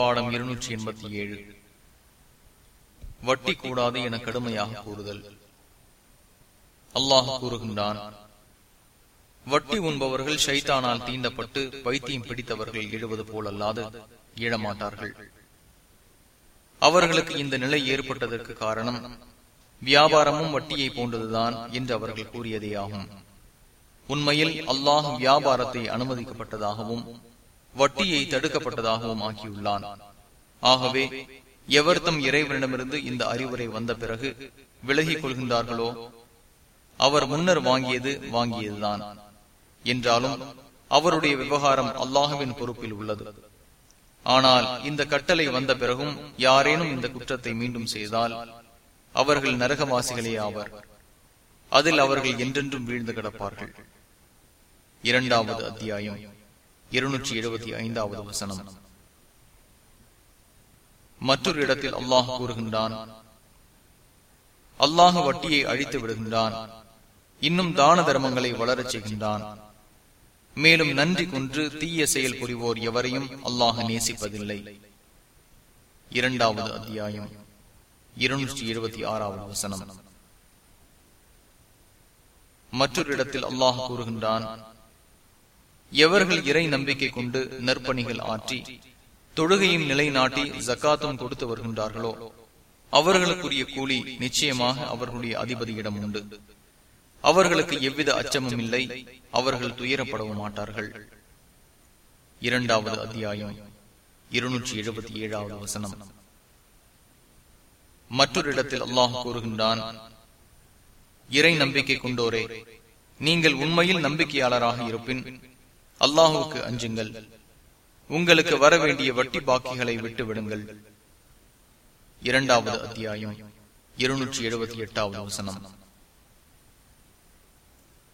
பாடம் இருநூற்றி எண்பத்தி ஏழு. வட்டி கூடாது என கடுமையாக கூறுதல். அல்லாஹ் கூறுகின்றான் வட்டி உண்பவர்கள் ஷைத்தானால் தீண்டப்பட்டு பைத்தியம் பிடித்தவர்கள் எழுவது போல் அல்லாது எழமாட்டார்கள் அவர்களுக்கு இந்த நிலை ஏற்பட்டதற்கு காரணம் வியாபாரமும் வட்டியை போன்றதுதான் என்று அவர்கள் கூறியதே ஆகும் உண்மையில் அல்லாஹ் வியாபாரத்தை அனுமதிக்கப்பட்டதாகவும் வட்டியை தடுக்கப்பட்டதாகவும் ஆகியுள்ளான். ஆகவே எவர் தம் இறைவனிடமிருந்து இந்த அறிவுரை வந்த பிறகு விலகிக் கொள்கின்றார்களோ அவர் முன்னர் வாங்கியது வாங்கியதுதான். என்றாலும் அவருடைய விவகாரம் அல்லாஹுவின் பொறுப்பில் உள்ளது. ஆனால் இந்த கட்டளை வந்த பிறகும் யாரேனும் இந்த குற்றத்தை மீண்டும் செய்தால் அவர்கள் நரகவாசிகளே ஆவர். அதில் அவர்கள் என்றென்றும் வீழ்ந்து கிடப்பார்கள். இரண்டாவது அத்தியாயம். இருநூற்றி எழுபத்தி ஐந்தாவது வசனம். மற்றொரு இடத்தில் அல்லாஹ் கூறுகின்றான் அல்லாஹ வட்டியை அழித்து விடுகின்றான் இன்னும் தான தர்மங்களை வளரச் செய்கின்றான். மேலும் நன்றி கொன்று தீய செயல் புரிவோர் எவரையும் அல்லாஹ் நேசிப்பதில்லை. இரண்டாவது அத்தியாயம் இருநூற்றி இருபத்தி ஆறாவது வசனம். மற்றொரு இடத்தில் அல்லாஹ் கூறுகின்றான் எவர்கள் இறை நம்பிக்கை கொண்டு நற்பணிகள் ஆற்றி தொழுகையும் நிலைநாட்டி ஜக்காத்தும் கொடுத்து வருகின்றார்களோ அவர்களுக்குரிய கூலி நிச்சயமாக அவர்களுடைய அதிபதியிடம் உண்டு. அவர்களுக்கு எவ்வித அச்சமும் இல்லை அவர்கள் துயரப்படவும் மாட்டார்கள். இரண்டாவது அத்தியாயம் இருநூற்றி எழுபத்தி ஏழாவது வசனம். மற்றொரு இடத்தில் அல்லாஹ் கூறுகின்றான் இறை நம்பிக்கை கொண்டோரே நீங்கள் உண்மையில் நம்பிக்கையாளராக இருப்பின் அல்லாஹுக்கு அஞ்சுங்கள். உங்களுக்கு வர வேண்டிய வட்டி பாக்கிகளை விட்டு விடுங்கள் இரண்டாவது அத்தியாயம் இருநூற்றி எழுபத்தி எட்டாவது வசனம்.